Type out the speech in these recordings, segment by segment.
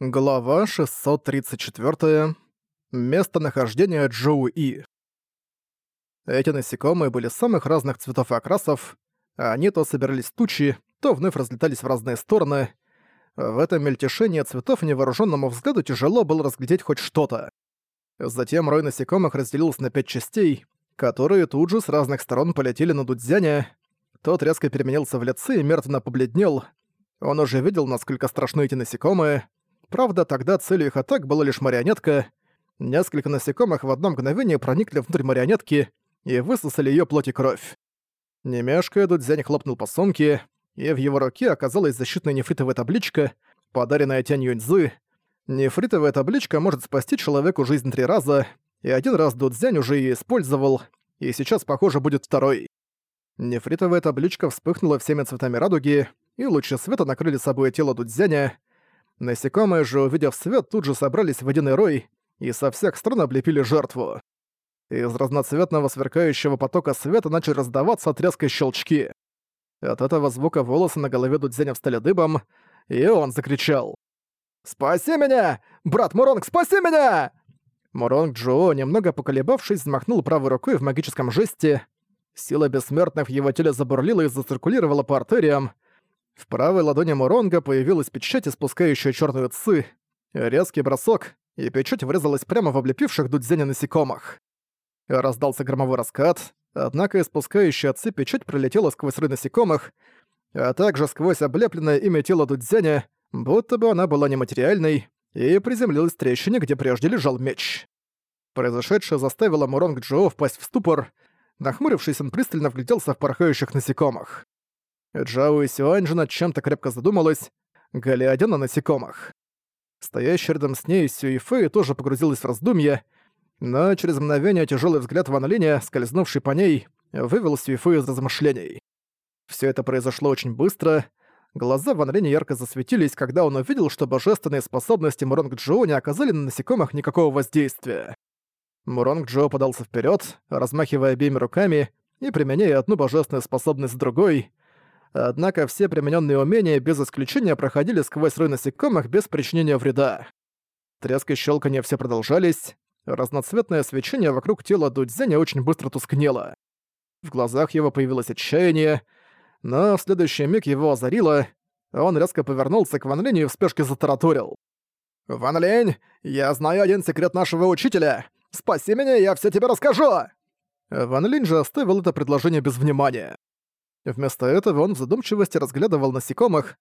Глава 634. Местонахождение Джоу И. Эти насекомые были самых разных цветов и окрасов. Они то собирались тучи, то вновь разлетались в разные стороны. В этом мельтешении цветов невооруженному взгляду тяжело было разглядеть хоть что-то. Затем рой насекомых разделился на пять частей, которые тут же с разных сторон полетели на Дудзяня. Тот резко переменился в лице и мертвенно побледнел. Он уже видел, насколько страшны эти насекомые, Правда, тогда целью их атак была лишь марионетка. Несколько насекомых в одно мгновение проникли внутрь марионетки и высосали её плоть и кровь. Немешко Дудзянь хлопнул по сумке, и в его руке оказалась защитная нефритовая табличка, подаренная Тянь Юньцзы. Нефритовая табличка может спасти человеку жизнь три раза, и один раз Дудзянь уже её использовал, и сейчас, похоже, будет второй. Нефритовая табличка вспыхнула всеми цветами радуги, и лучи света накрыли собой тело Дудзяня, Насекомые же, увидев свет, тут же собрались в один рой и со всех сторон облепили жертву. Из разноцветного сверкающего потока света начали раздаваться отрезкой щелчки. От этого звука волосы на голове Дудзяня встали дыбом, и он закричал. «Спаси меня! Брат Муронг, спаси меня!» Муронг Джо, немного поколебавшись, взмахнул правой рукой в магическом жесте. Сила бессмертных в его теле забурлила и зациркулировала по артериям, в правой ладони Муронга появилась печать, испускающая чёрную цы. Резкий бросок, и печать врезалась прямо в облепивших Дудзяня насекомых. Раздался громовой раскат, однако испускающая ци печать пролетела сквозь ры насекомых, а также сквозь облепленное ими тело Дудзяня, будто бы она была нематериальной, и приземлилась в трещине, где прежде лежал меч. Произошедшее заставило Муронг Джо впасть в ступор. Нахмурившись, он пристально вгляделся в порхающих насекомых. Джао Сюань же над чем-то крепко задумалась, глядя на насекомых. Стоящая рядом с ней Сюи Фэй тоже погрузилась в раздумья, но через мгновение тяжелый взгляд Ван Линя, скользнувший по ней, вывел Сюи Фэй из размышлений. Все это произошло очень быстро. Глаза Ван Линя ярко засветились, когда он увидел, что божественные способности Муронг Джоу не оказали на насекомых никакого воздействия. Муронг Джоу подался вперед, размахивая обеими руками и применяя одну божественную способность с другой. Однако все примененные умения без исключения проходили сквозь рой насекомых без причинения вреда. Треск и щелканье все продолжались. Разноцветное свечение вокруг тела Дудзяня очень быстро тускнело. В глазах его появилось отчаяние, но в следующий миг его озарило. Он резко повернулся к Ван Линю и в спешке затараторил. «Ван Линь, я знаю один секрет нашего учителя! Спаси меня, я все тебе расскажу!» Ван Линь же оставил это предложение без внимания. Вместо этого он в задумчивости разглядывал насекомых,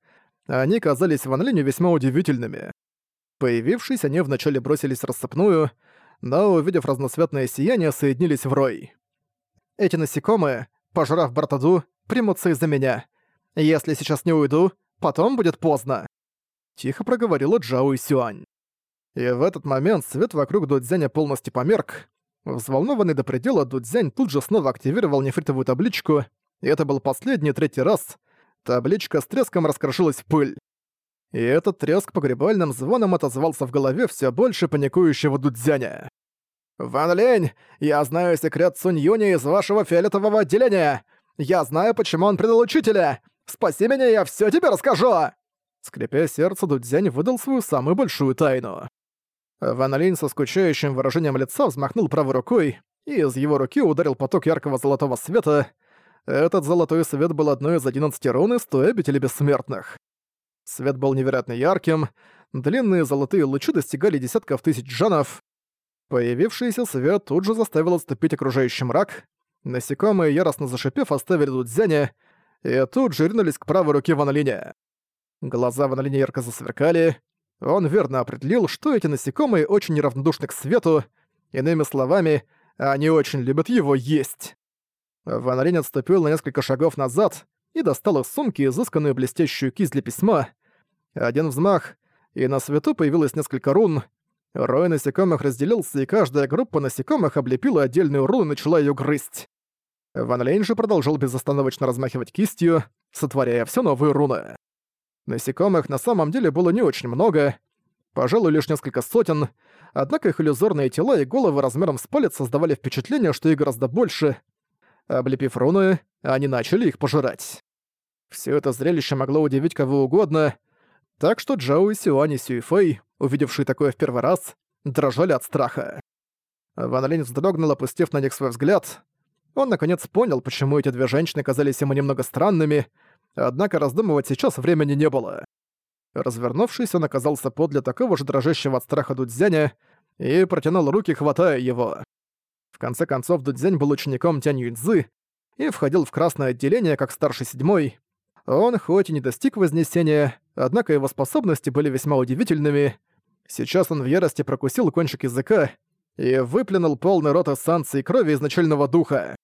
а они казались Ван Линю весьма удивительными. Появившись, они вначале бросились рассыпную, но, увидев разноцветное сияние, соединились в рой. Эти насекомые, пожрав Бартаду, примутся из-за меня. Если сейчас не уйду, потом будет поздно. Тихо проговорила Джао и Сюань. И в этот момент свет вокруг Дудзяня полностью померк. Взволнованный до предела, Дудзянь тут же снова активировал нефритовую табличку и это был последний третий раз, табличка с треском раскрошилась в пыль. И этот треск погребальным звоном отозвался в голове все больше паникующего Дудзяня. «Ван Лень, я знаю секрет Сунь Юни из вашего фиолетового отделения! Я знаю, почему он предал учителя! Спаси меня, я все тебе расскажу!» Скрипя сердце, Дудзянь выдал свою самую большую тайну. Ван Линь со скучающим выражением лица взмахнул правой рукой, и из его руки ударил поток яркого золотого света, этот золотой свет был одной из одиннадцати рун из той обители бессмертных. Свет был невероятно ярким, длинные золотые лучи достигали десятков тысяч джанов. Появившийся свет тут же заставил отступить окружающий мрак. Насекомые, яростно зашипев, оставили Дудзяня, и тут же ринулись к правой руке Ван. Глаза Ван ярко засверкали. Он верно определил, что эти насекомые очень неравнодушны к свету, иными словами, они очень любят его есть. Ван Линь отступил на несколько шагов назад и достал из сумки изысканную блестящую кисть для письма. Один взмах, и на свету появилось несколько рун. Рой насекомых разделился, и каждая группа насекомых облепила отдельную руну и начала ее грызть. Ван Лейн же продолжал безостановочно размахивать кистью, сотворяя все новые руны. Насекомых на самом деле было не очень много, пожалуй, лишь несколько сотен, однако их иллюзорные тела и головы размером с палец создавали впечатление, что их гораздо больше, Облепив руны, они начали их пожирать. Все это зрелище могло удивить кого угодно. Так что Джоу и Сюань и Сюйфэй, увидевшие такое в первый раз, дрожали от страха. Ван Линь вздрогнул, опустив на них свой взгляд. Он наконец понял, почему эти две женщины казались ему немного странными, однако раздумывать сейчас времени не было. Развернувшись, он оказался подле такого же дрожащего от страха Дудзяня и протянул руки, хватая его. В конце концов, Дудзянь был учеником Тянь Юньцзы и входил в красное отделение как старший седьмой. Он хоть и не достиг Вознесения, однако его способности были весьма удивительными. Сейчас он в ярости прокусил кончик языка и выплюнул полный рот эссанции крови изначального духа.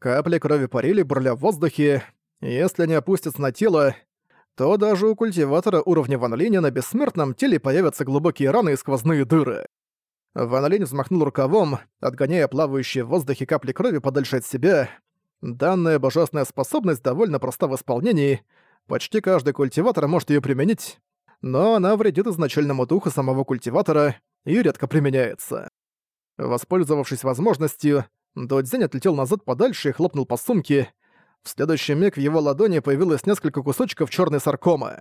Капли крови парили, бурля в воздухе. Если они опустятся на тело, то даже у культиватора уровня Ван Линя на бессмертном теле появятся глубокие раны и сквозные дыры. Ван Линь взмахнул рукавом, отгоняя плавающие в воздухе капли крови подальше от себя. Данная божественная способность довольно проста в исполнении, почти каждый культиватор может ее применить, но она вредит изначальному духу самого культиватора и редко применяется. Воспользовавшись возможностью, Додзень отлетел назад подальше и хлопнул по сумке. В следующий миг в его ладони появилось несколько кусочков черной саркомы.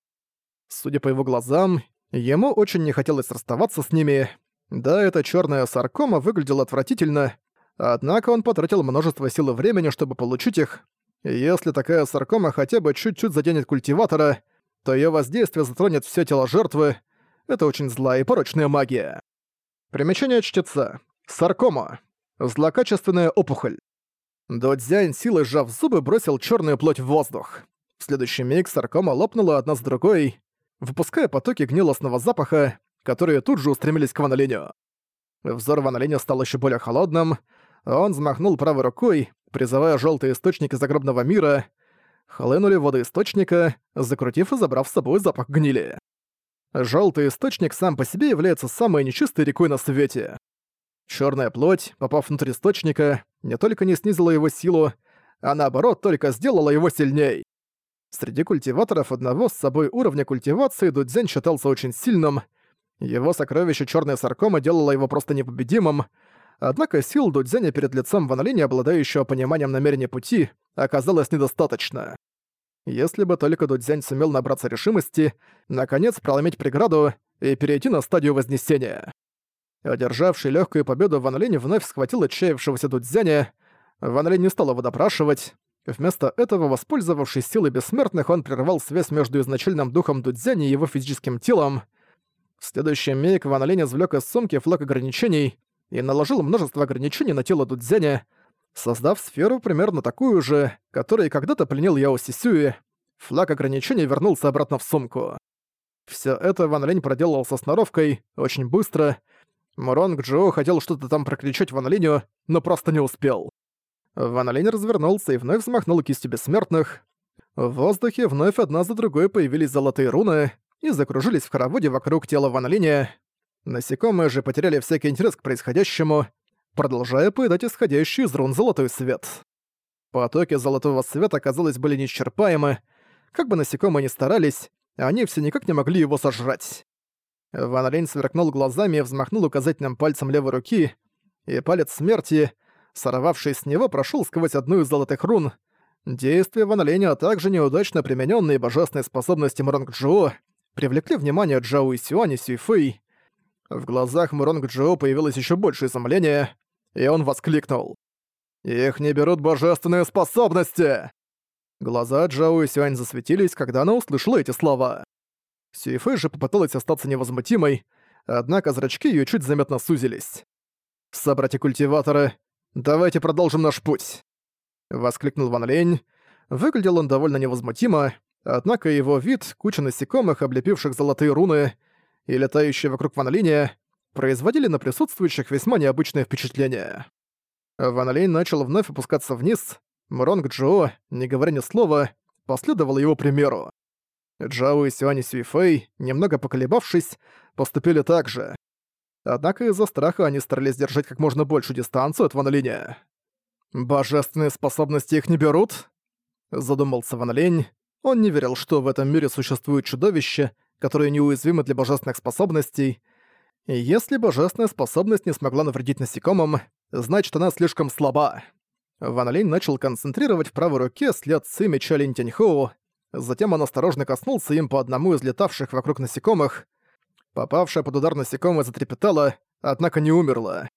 Судя по его глазам, ему очень не хотелось расставаться с ними. Да, эта черная саркома выглядела отвратительно, однако он потратил множество сил и времени, чтобы получить их. если такая саркома хотя бы чуть-чуть заденет культиватора, то ее воздействие затронет все тело жертвы. Это очень злая и порочная магия. Примечание чтеца. Саркома. Злокачественная опухоль. Додзянь, силой сжав зубы, бросил черную плоть в воздух. В следующий миг саркома лопнула одна с другой, выпуская потоки гнилостного запаха, которые тут же устремились к Ван Взор Ван стал еще более холодным, он взмахнул правой рукой, призывая желтые источники загробного мира, хлынули воды источника, закрутив и забрав с собой запах гнили. Желтый источник сам по себе является самой нечистой рекой на свете. Черная плоть, попав внутрь источника, не только не снизила его силу, а наоборот только сделала его сильней. Среди культиваторов одного с собой уровня культивации Дудзень считался очень сильным. Его сокровище Черная Саркома делало его просто непобедимым, однако сил Дудзяня перед лицом Ван Линя, обладающего пониманием намерения пути, оказалось недостаточно. Если бы только Дудзянь сумел набраться решимости, наконец проломить преграду и перейти на стадию Вознесения. Одержавший легкую победу Ван Линь вновь схватил отчаявшегося Дудзяня. Ван Линь не стал его допрашивать. Вместо этого, воспользовавшись силой бессмертных, он прервал связь между изначальным духом Дудзяня и его физическим телом. В следующий миг Ван Линь извлёк из сумки флаг ограничений и наложил множество ограничений на тело Дудзяня, создав сферу примерно такую же, которой когда-то пленил Яо Сисюи. Флаг ограничений вернулся обратно в сумку. Всё это Ван Линь проделал со сноровкой, очень быстро, Муронг Джо хотел что-то там прокричать Ван Линю, но просто не успел. Ван Линь развернулся и вновь взмахнул кистью бессмертных. В воздухе вновь одна за другой появились золотые руны и закружились в хороводе вокруг тела Ван Линя. Насекомые же потеряли всякий интерес к происходящему, продолжая поедать исходящий из рун золотой свет. Потоки золотого света, казалось, были неисчерпаемы. Как бы насекомые ни старались, они все никак не могли его сожрать. Ван Линь сверкнул глазами и взмахнул указательным пальцем левой руки, и палец смерти, сорвавшись с него, прошел сквозь одну из золотых рун. Действия Ван Линя, также неудачно примененные божественные способности Муронг Джо привлекли внимание Джао и Сюань и Сюйфэй. В глазах Муронг Джо появилось еще больше изумления, и он воскликнул. «Их не берут божественные способности!» Глаза Джао и Сюань засветились, когда она услышала эти слова. Сюэфэй же попыталась остаться невозмутимой, однако зрачки её чуть заметно сузились. «Собратья-культиваторы, давайте продолжим наш путь!» Воскликнул Ван Лень. Выглядел он довольно невозмутимо, однако его вид, куча насекомых, облепивших золотые руны и летающие вокруг Ван Линя, производили на присутствующих весьма необычное впечатление. Ван Линь начал вновь опускаться вниз, Мронг Джо, не говоря ни слова, последовал его примеру. Джао и Сюань Сюйфэй, немного поколебавшись, поступили так же. Однако из-за страха они старались держать как можно большую дистанцию от Ван Линя. «Божественные способности их не берут?» Задумался Ван Линь. Он не верил, что в этом мире существуют чудовища, которые неуязвимы для божественных способностей. И если божественная способность не смогла навредить насекомым, значит она слишком слаба. Ван Линь начал концентрировать в правой руке след Ци меча Линь Тяньхоу, Затем он осторожно коснулся им по одному из летавших вокруг насекомых. Попавшая под удар насекомое затрепетала, однако не умерла.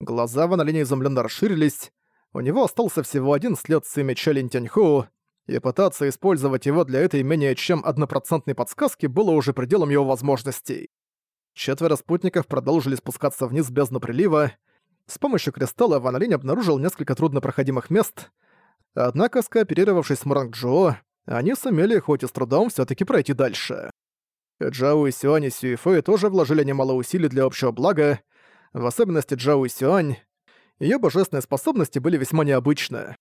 Глаза Ван Линя изумленно расширились. У него остался всего один след с меча Лин Тяньху, и пытаться использовать его для этой менее чем однопроцентной подсказки было уже пределом его возможностей. Четверо спутников продолжили спускаться вниз бездну прилива. С помощью кристалла Ван Линь обнаружил несколько труднопроходимых мест, однако, скооперировавшись с Муранг Джо, они сумели хоть и с трудом все таки пройти дальше. Джао и Сюань и Сюэфэй тоже вложили немало усилий для общего блага, в особенности Джао и Сюань. Её божественные способности были весьма необычны.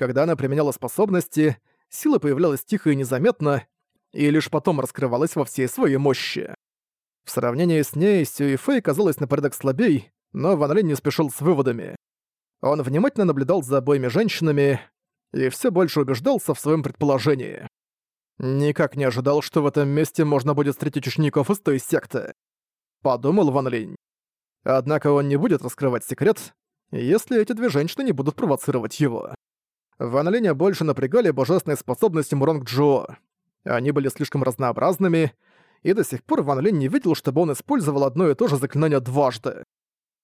Когда она применяла способности, сила появлялась тихо и незаметно, и лишь потом раскрывалась во всей своей мощи. В сравнении с ней, Сюэфэй казалась на порядок слабей, но Ван Линь не спешил с выводами. Он внимательно наблюдал за обоими женщинами и все больше убеждался в своем предположении. Никак не ожидал, что в этом месте можно будет встретить учеников из той секты. Подумал Ван Линь. Однако он не будет раскрывать секрет, если эти две женщины не будут провоцировать его. Ван Линя больше напрягали божественные способности Муронг Джо. Они были слишком разнообразными, и до сих пор Ван Линь не видел, чтобы он использовал одно и то же заклинание дважды.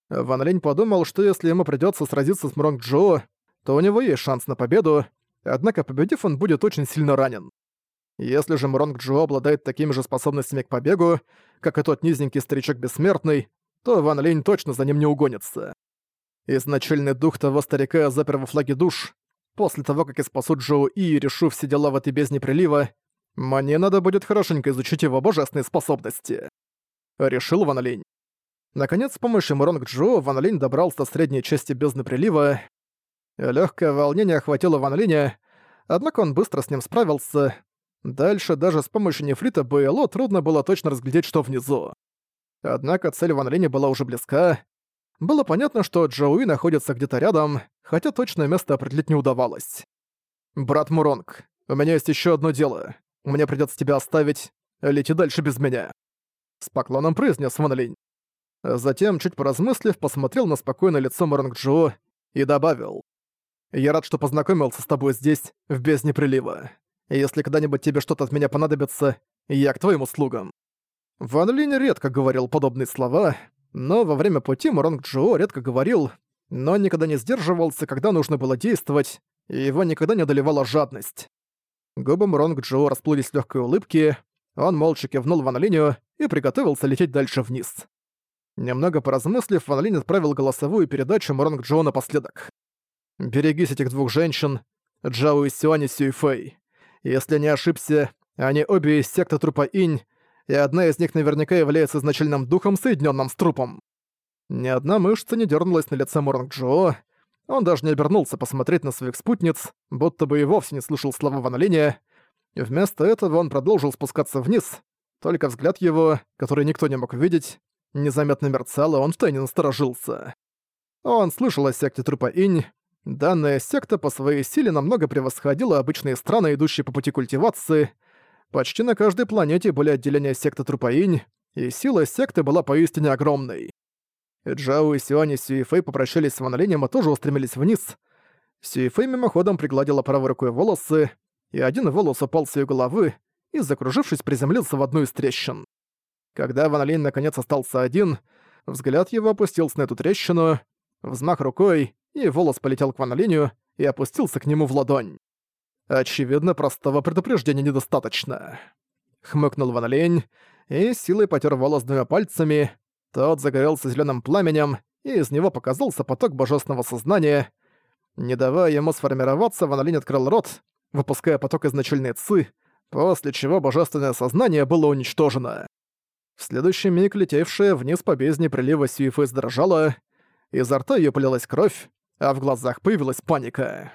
Ван Линь подумал, что если ему придётся сразиться с Муронг Джо, то у него есть шанс на победу, однако победив он будет очень сильно ранен. Если же Муронг Джо обладает такими же способностями к побегу, как и тот низенький старичок бессмертный, то Ван Линь точно за ним не угонится. Изначальный дух того старика запер во флаге душ. После того, как я спасу Джоу И и решу все дела в этой бездне прилива, мне надо будет хорошенько изучить его божественные способности. Решил Ван Линь. Наконец, с помощью Муронг Джо Ван Линь добрался до средней части бездны прилива. Легкое волнение охватило Ван Линя, однако он быстро с ним справился, Дальше даже с помощью нефрита БЛО трудно было точно разглядеть, что внизу. Однако цель Ван Линя была уже близка. Было понятно, что Джоуи находится где-то рядом, хотя точное место определить не удавалось. «Брат Муронг, у меня есть еще одно дело. Мне придется тебя оставить. Лети дальше без меня». С поклоном произнес Ван Линь. Затем, чуть поразмыслив, посмотрел на спокойное лицо Муронг Джо и добавил. «Я рад, что познакомился с тобой здесь, в бездне прилива. Если когда-нибудь тебе что-то от меня понадобится, я к твоим услугам». Ван Линь редко говорил подобные слова, но во время пути Муронг Джо редко говорил, но никогда не сдерживался, когда нужно было действовать, и его никогда не одолевала жадность. Губы Муронг Джо расплылись в легкой улыбке, он молча кивнул Ван Линю и приготовился лететь дальше вниз. Немного поразмыслив, Ван Линь отправил голосовую передачу Муронг Джо напоследок. «Берегись этих двух женщин, Джао и Сюань и Сюйфэй. Если не ошибся, они обе из секты трупа Инь, и одна из них наверняка является изначальным духом, соединенным с трупом. Ни одна мышца не дернулась на лице Моранг Джо. Он даже не обернулся посмотреть на своих спутниц, будто бы и вовсе не слышал слова Ван. Вместо этого он продолжил спускаться вниз. Только взгляд его, который никто не мог видеть, незаметно мерцал, и он втайне насторожился. Он слышал о секте трупа Инь, Данная секта по своей силе намного превосходила обычные страны, идущие по пути культивации. Почти на каждой планете были отделения секты Трупаинь, и сила секты была поистине огромной. Джао и Сюань и Сюифэй попрощались с Ван Линем и тоже устремились вниз. Сюифэй мимоходом пригладила правой рукой волосы, и один волос упал с её головы и, закружившись, приземлился в одну из трещин. Когда Ван Линь наконец остался один, взгляд его опустился на эту трещину, взмах рукой, и волос полетел к Ван Линю и опустился к нему в ладонь. Очевидно, простого предупреждения недостаточно. Хмыкнул Ван и силой потер волос двумя пальцами. Тот загорелся зеленым пламенем, и из него показался поток божественного сознания. Не давая ему сформироваться, Ван Линь открыл рот, выпуская поток изначальной ци, после чего божественное сознание было уничтожено. В следующий миг летевшая вниз по бездне прилива Сюифы задрожала, изо рта её полилась кровь, а в глазах появилась паника.